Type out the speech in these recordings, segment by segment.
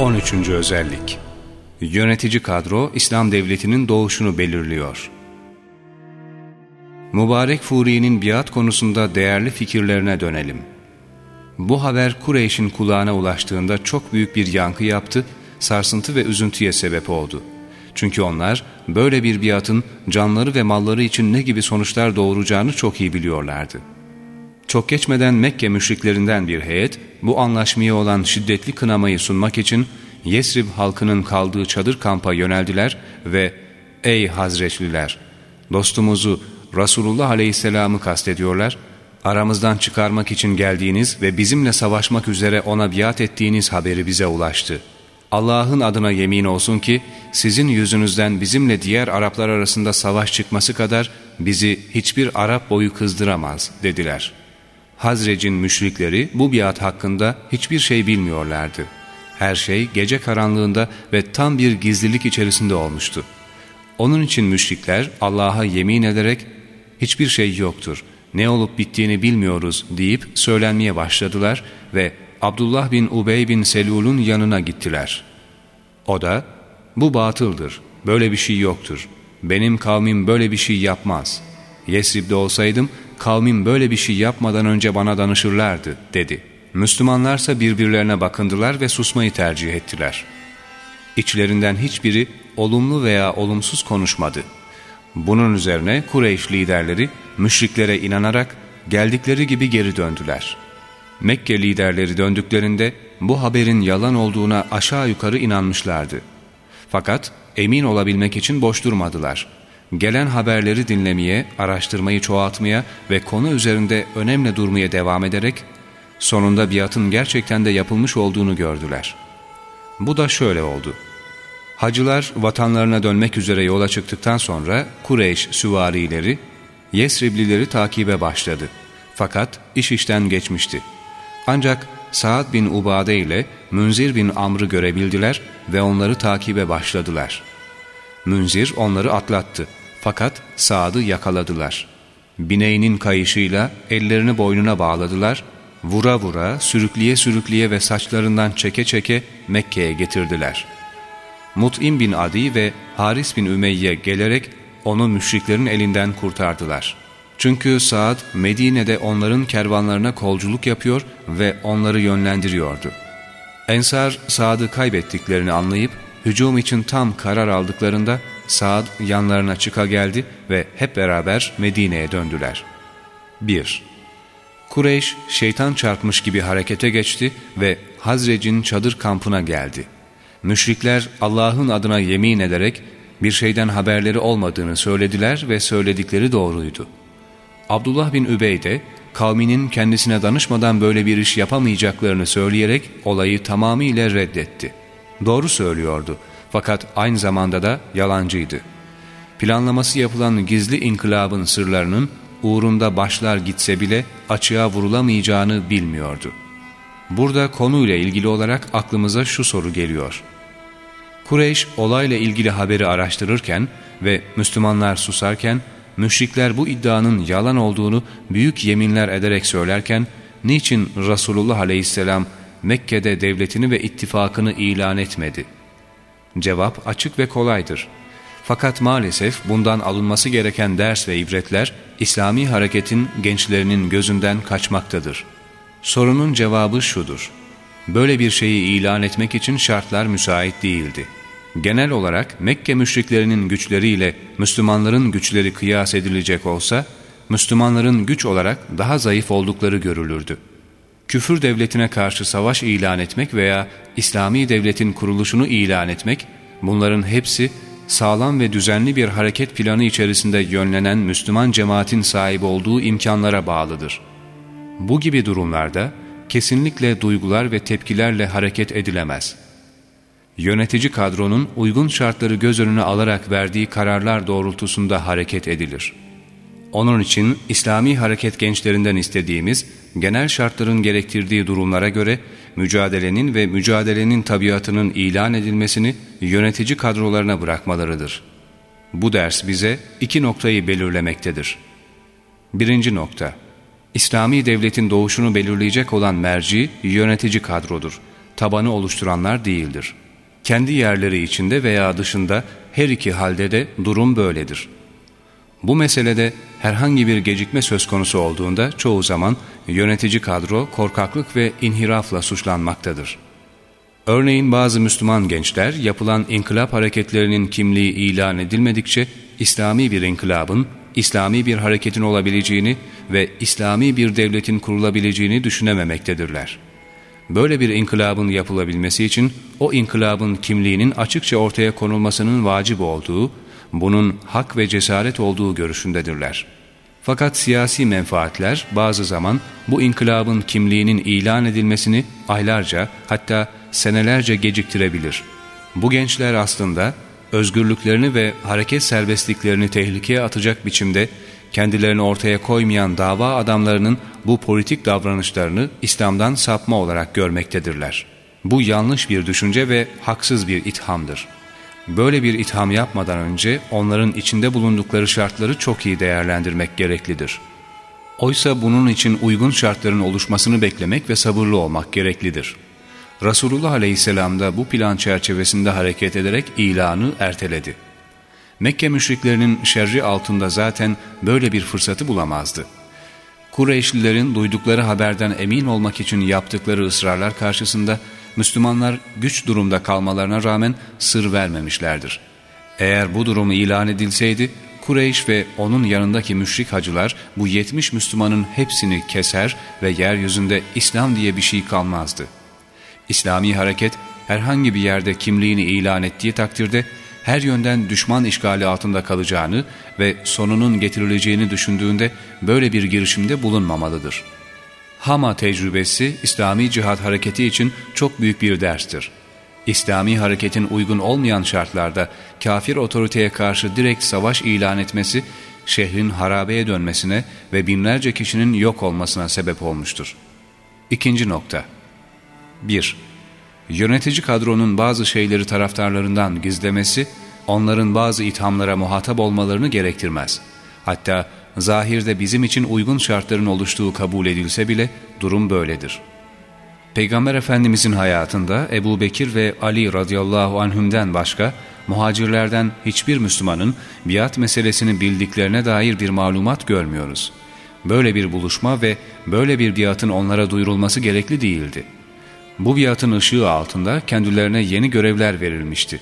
On üçüncü özellik Yönetici kadro İslam devletinin doğuşunu belirliyor. Mübarek Furi'nin biat konusunda değerli fikirlerine dönelim. Bu haber Kureyş'in kulağına ulaştığında çok büyük bir yankı yaptı, sarsıntı ve üzüntüye sebep oldu. Çünkü onlar böyle bir biatın canları ve malları için ne gibi sonuçlar doğuracağını çok iyi biliyorlardı. Çok geçmeden Mekke müşriklerinden bir heyet bu anlaşmaya olan şiddetli kınamayı sunmak için Yesrib halkının kaldığı çadır kampa yöneldiler ve ''Ey Hazreçliler, dostumuzu Resulullah Aleyhisselam'ı kastediyorlar, aramızdan çıkarmak için geldiğiniz ve bizimle savaşmak üzere ona biat ettiğiniz haberi bize ulaştı. Allah'ın adına yemin olsun ki sizin yüzünüzden bizimle diğer Araplar arasında savaş çıkması kadar bizi hiçbir Arap boyu kızdıramaz dediler. Hazrec'in müşrikleri bu biat hakkında hiçbir şey bilmiyorlardı. Her şey gece karanlığında ve tam bir gizlilik içerisinde olmuştu. Onun için müşrikler Allah'a yemin ederek hiçbir şey yoktur, ne olup bittiğini bilmiyoruz deyip söylenmeye başladılar ve Abdullah bin Ubey bin Selul'un yanına gittiler. O da, bu batıldır, böyle bir şey yoktur, benim kavmim böyle bir şey yapmaz. Yesrib'de olsaydım, kavmim böyle bir şey yapmadan önce bana danışırlardı, dedi. Müslümanlarsa birbirlerine bakındılar ve susmayı tercih ettiler. İçlerinden hiçbiri olumlu veya olumsuz konuşmadı. Bunun üzerine Kureyş liderleri müşriklere inanarak geldikleri gibi geri döndüler. Mekke liderleri döndüklerinde bu haberin yalan olduğuna aşağı yukarı inanmışlardı. Fakat emin olabilmek için boş durmadılar. Gelen haberleri dinlemeye, araştırmayı çoğaltmaya ve konu üzerinde önemli durmaya devam ederek sonunda biatın gerçekten de yapılmış olduğunu gördüler. Bu da şöyle oldu. Hacılar vatanlarına dönmek üzere yola çıktıktan sonra Kureyş süvarileri Yesriblileri takibe başladı. Fakat iş işten geçmişti. Ancak Saad bin Ubade ile Münzir bin Amr'ı görebildiler ve onları takibe başladılar. Münzir onları atlattı. Fakat Saad'ı yakaladılar. Bineğinin kayışıyla ellerini boynuna bağladılar, vura vura, sürükleye sürükleye ve saçlarından çeke çeke Mekke'ye getirdiler. Mut'im bin Adi ve Haris bin Ümeyye gelerek onu müşriklerin elinden kurtardılar. Çünkü Saad Medine'de onların kervanlarına kolculuk yapıyor ve onları yönlendiriyordu. Ensar Saad'ı kaybettiklerini anlayıp hücum için tam karar aldıklarında Saad yanlarına çıka geldi ve hep beraber Medine'ye döndüler. 1. Kureyş şeytan çarpmış gibi harekete geçti ve Hazrec'in çadır kampına geldi. Müşrikler Allah'ın adına yemin ederek bir şeyden haberleri olmadığını söylediler ve söyledikleri doğruydu. Abdullah bin Übey de kavminin kendisine danışmadan böyle bir iş yapamayacaklarını söyleyerek olayı tamamıyla reddetti. Doğru söylüyordu fakat aynı zamanda da yalancıydı. Planlaması yapılan gizli inkılabın sırlarının uğrunda başlar gitse bile açığa vurulamayacağını bilmiyordu. Burada konuyla ilgili olarak aklımıza şu soru geliyor. Kureyş olayla ilgili haberi araştırırken ve Müslümanlar susarken, müşrikler bu iddianın yalan olduğunu büyük yeminler ederek söylerken, niçin Resulullah aleyhisselam Mekke'de devletini ve ittifakını ilan etmedi? Cevap açık ve kolaydır. Fakat maalesef bundan alınması gereken ders ve ibretler İslami hareketin gençlerinin gözünden kaçmaktadır. Sorunun cevabı şudur. Böyle bir şeyi ilan etmek için şartlar müsait değildi. Genel olarak Mekke müşriklerinin güçleriyle Müslümanların güçleri kıyas edilecek olsa, Müslümanların güç olarak daha zayıf oldukları görülürdü. Küfür devletine karşı savaş ilan etmek veya İslami devletin kuruluşunu ilan etmek, bunların hepsi sağlam ve düzenli bir hareket planı içerisinde yönlenen Müslüman cemaatin sahip olduğu imkanlara bağlıdır. Bu gibi durumlarda kesinlikle duygular ve tepkilerle hareket edilemez. Yönetici kadronun uygun şartları göz önüne alarak verdiği kararlar doğrultusunda hareket edilir. Onun için İslami hareket gençlerinden istediğimiz genel şartların gerektirdiği durumlara göre mücadelenin ve mücadelenin tabiatının ilan edilmesini yönetici kadrolarına bırakmalarıdır. Bu ders bize iki noktayı belirlemektedir. Birinci nokta İslami devletin doğuşunu belirleyecek olan merci, yönetici kadrodur. Tabanı oluşturanlar değildir. Kendi yerleri içinde veya dışında her iki halde de durum böyledir. Bu meselede herhangi bir gecikme söz konusu olduğunda çoğu zaman yönetici kadro korkaklık ve inhirafla suçlanmaktadır. Örneğin bazı Müslüman gençler yapılan inkılap hareketlerinin kimliği ilan edilmedikçe İslami bir inkılabın, İslami bir hareketin olabileceğini ve İslami bir devletin kurulabileceğini düşünememektedirler. Böyle bir inkılabın yapılabilmesi için o inkılabın kimliğinin açıkça ortaya konulmasının vacip olduğu, bunun hak ve cesaret olduğu görüşündedirler. Fakat siyasi menfaatler bazı zaman bu inkılabın kimliğinin ilan edilmesini aylarca hatta senelerce geciktirebilir. Bu gençler aslında özgürlüklerini ve hareket serbestliklerini tehlikeye atacak biçimde kendilerini ortaya koymayan dava adamlarının bu politik davranışlarını İslam'dan sapma olarak görmektedirler. Bu yanlış bir düşünce ve haksız bir ithamdır. Böyle bir itham yapmadan önce onların içinde bulundukları şartları çok iyi değerlendirmek gereklidir. Oysa bunun için uygun şartların oluşmasını beklemek ve sabırlı olmak gereklidir. Resulullah Aleyhisselam da bu plan çerçevesinde hareket ederek ilanı erteledi. Mekke müşriklerinin şerri altında zaten böyle bir fırsatı bulamazdı. Kureyşlilerin duydukları haberden emin olmak için yaptıkları ısrarlar karşısında Müslümanlar güç durumda kalmalarına rağmen sır vermemişlerdir. Eğer bu durumu ilan edilseydi, Kureyş ve onun yanındaki müşrik hacılar bu 70 Müslümanın hepsini keser ve yeryüzünde İslam diye bir şey kalmazdı. İslami hareket herhangi bir yerde kimliğini ilan ettiği takdirde her yönden düşman işgali altında kalacağını ve sonunun getirileceğini düşündüğünde böyle bir girişimde bulunmamalıdır. Hama tecrübesi İslami cihat hareketi için çok büyük bir derstir. İslami hareketin uygun olmayan şartlarda kafir otoriteye karşı direkt savaş ilan etmesi şehrin harabeye dönmesine ve binlerce kişinin yok olmasına sebep olmuştur. İkinci nokta 1. Yönetici kadronun bazı şeyleri taraftarlarından gizlemesi, onların bazı ithamlara muhatap olmalarını gerektirmez. Hatta zahirde bizim için uygun şartların oluştuğu kabul edilse bile durum böyledir. Peygamber Efendimizin hayatında Ebu Bekir ve Ali radıyallahu anhümden başka muhacirlerden hiçbir Müslümanın biat meselesini bildiklerine dair bir malumat görmüyoruz. Böyle bir buluşma ve böyle bir biatın onlara duyurulması gerekli değildi. Bu biatın ışığı altında kendilerine yeni görevler verilmişti.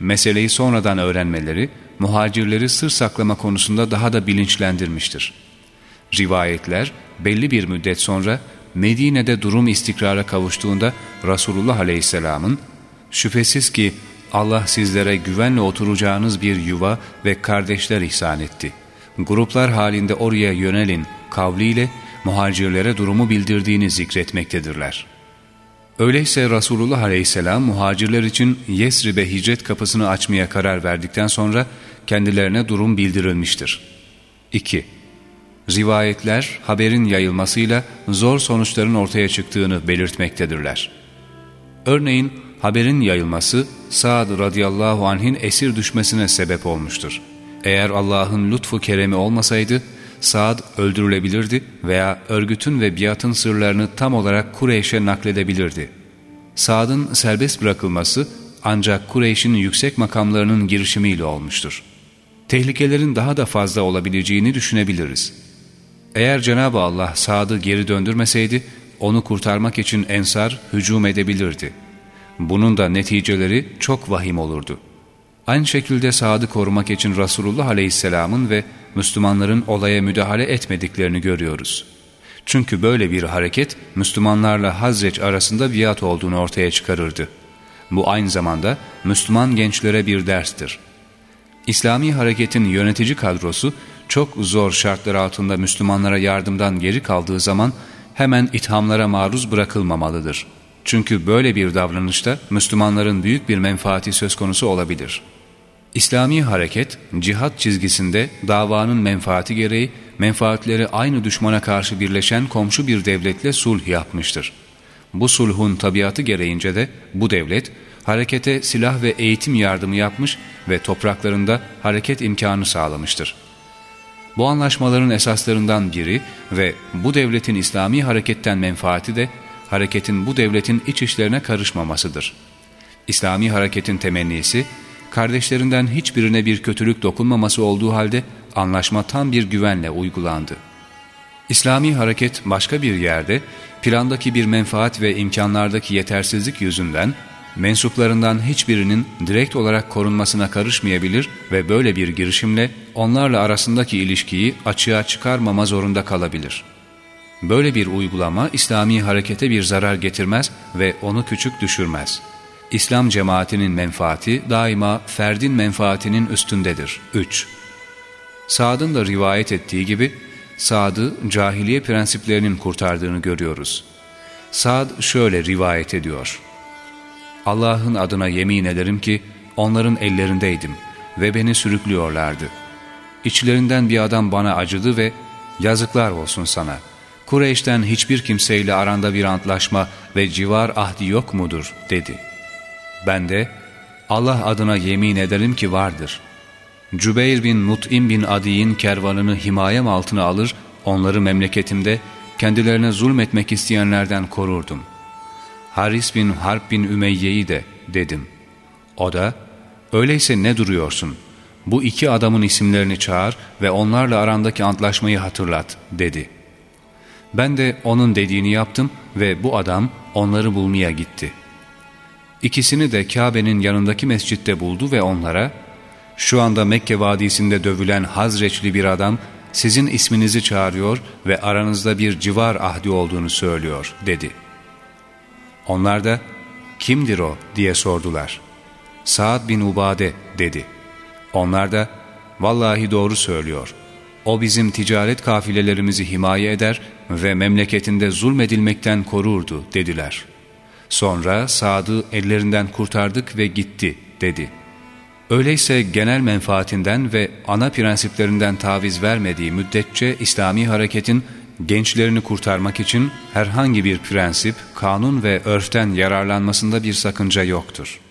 Meseleyi sonradan öğrenmeleri, muhacirleri sır saklama konusunda daha da bilinçlendirmiştir. Rivayetler belli bir müddet sonra Medine'de durum istikrara kavuştuğunda Resulullah Aleyhisselam'ın şüphesiz ki Allah sizlere güvenle oturacağınız bir yuva ve kardeşler ihsan etti. Gruplar halinde oraya yönelin kavliyle muhacirlere durumu bildirdiğini zikretmektedirler.'' Öyleyse Resulullah Aleyhisselam muhacirler için Yesrib'e hicret kapısını açmaya karar verdikten sonra kendilerine durum bildirilmiştir. 2. Rivayetler haberin yayılmasıyla zor sonuçların ortaya çıktığını belirtmektedirler. Örneğin haberin yayılması Sa'd radıyallahu anh'in esir düşmesine sebep olmuştur. Eğer Allah'ın lütfu keremi olmasaydı Saad öldürülebilirdi veya örgütün ve biatın sırlarını tam olarak Kureyş'e nakledebilirdi. Saad'ın serbest bırakılması ancak Kureyş'in yüksek makamlarının girişimiyle olmuştur. Tehlikelerin daha da fazla olabileceğini düşünebiliriz. Eğer Cenab-ı Allah Saad'ı geri döndürmeseydi, onu kurtarmak için Ensar hücum edebilirdi. Bunun da neticeleri çok vahim olurdu. Aynı şekilde Saad'ı korumak için Resulullah Aleyhisselam'ın ve Müslümanların olaya müdahale etmediklerini görüyoruz. Çünkü böyle bir hareket Müslümanlarla Hazreç arasında biat olduğunu ortaya çıkarırdı. Bu aynı zamanda Müslüman gençlere bir derstir. İslami hareketin yönetici kadrosu çok zor şartlar altında Müslümanlara yardımdan geri kaldığı zaman hemen ithamlara maruz bırakılmamalıdır. Çünkü böyle bir davranışta Müslümanların büyük bir menfaati söz konusu olabilir.'' İslami hareket, cihat çizgisinde davanın menfaati gereği, menfaatleri aynı düşmana karşı birleşen komşu bir devletle sulh yapmıştır. Bu sulhun tabiatı gereğince de bu devlet, harekete silah ve eğitim yardımı yapmış ve topraklarında hareket imkanı sağlamıştır. Bu anlaşmaların esaslarından biri ve bu devletin İslami hareketten menfaati de hareketin bu devletin iç işlerine karışmamasıdır. İslami hareketin temennisi, kardeşlerinden hiçbirine bir kötülük dokunmaması olduğu halde anlaşma tam bir güvenle uygulandı. İslami hareket başka bir yerde plandaki bir menfaat ve imkanlardaki yetersizlik yüzünden mensuplarından hiçbirinin direkt olarak korunmasına karışmayabilir ve böyle bir girişimle onlarla arasındaki ilişkiyi açığa çıkarmama zorunda kalabilir. Böyle bir uygulama İslami harekete bir zarar getirmez ve onu küçük düşürmez. İslam cemaatinin menfaati daima ferdin menfaatinin üstündedir. 3. Sa'd'ın da rivayet ettiği gibi Sa'd'ı cahiliye prensiplerinin kurtardığını görüyoruz. Sa'd şöyle rivayet ediyor. Allah'ın adına yemin ederim ki onların ellerindeydim ve beni sürüklüyorlardı. İçlerinden bir adam bana acıdı ve yazıklar olsun sana. Kureyş'ten hiçbir kimseyle aranda bir antlaşma ve civar ahdi yok mudur dedi. Ben de Allah adına yemin ederim ki vardır. Cübeyr bin Mut'im bin Adi'nin kervanını himayem altına alır, onları memleketimde kendilerine zulmetmek isteyenlerden korurdum. Haris bin Harp bin Ümeyye'yi de dedim. O da, öyleyse ne duruyorsun? Bu iki adamın isimlerini çağır ve onlarla arandaki antlaşmayı hatırlat, dedi. Ben de onun dediğini yaptım ve bu adam onları bulmaya gitti. İkisini de Kabe'nin yanındaki mescitte buldu ve onlara, şu anda Mekke vadisinde dövülen Hazreçli bir adam sizin isminizi çağırıyor ve aranızda bir civar ahdi olduğunu söylüyor dedi. Onlar da kimdir o diye sordular. Saad bin Ubade dedi. Onlar da vallahi doğru söylüyor. O bizim ticaret kafilelerimizi himaye eder ve memleketinde zulmedilmekten korurdu dediler. Sonra Saad'ı ellerinden kurtardık ve gitti dedi.'' Öyleyse genel menfaatinden ve ana prensiplerinden taviz vermediği müddetçe İslami hareketin gençlerini kurtarmak için herhangi bir prensip, kanun ve örften yararlanmasında bir sakınca yoktur.''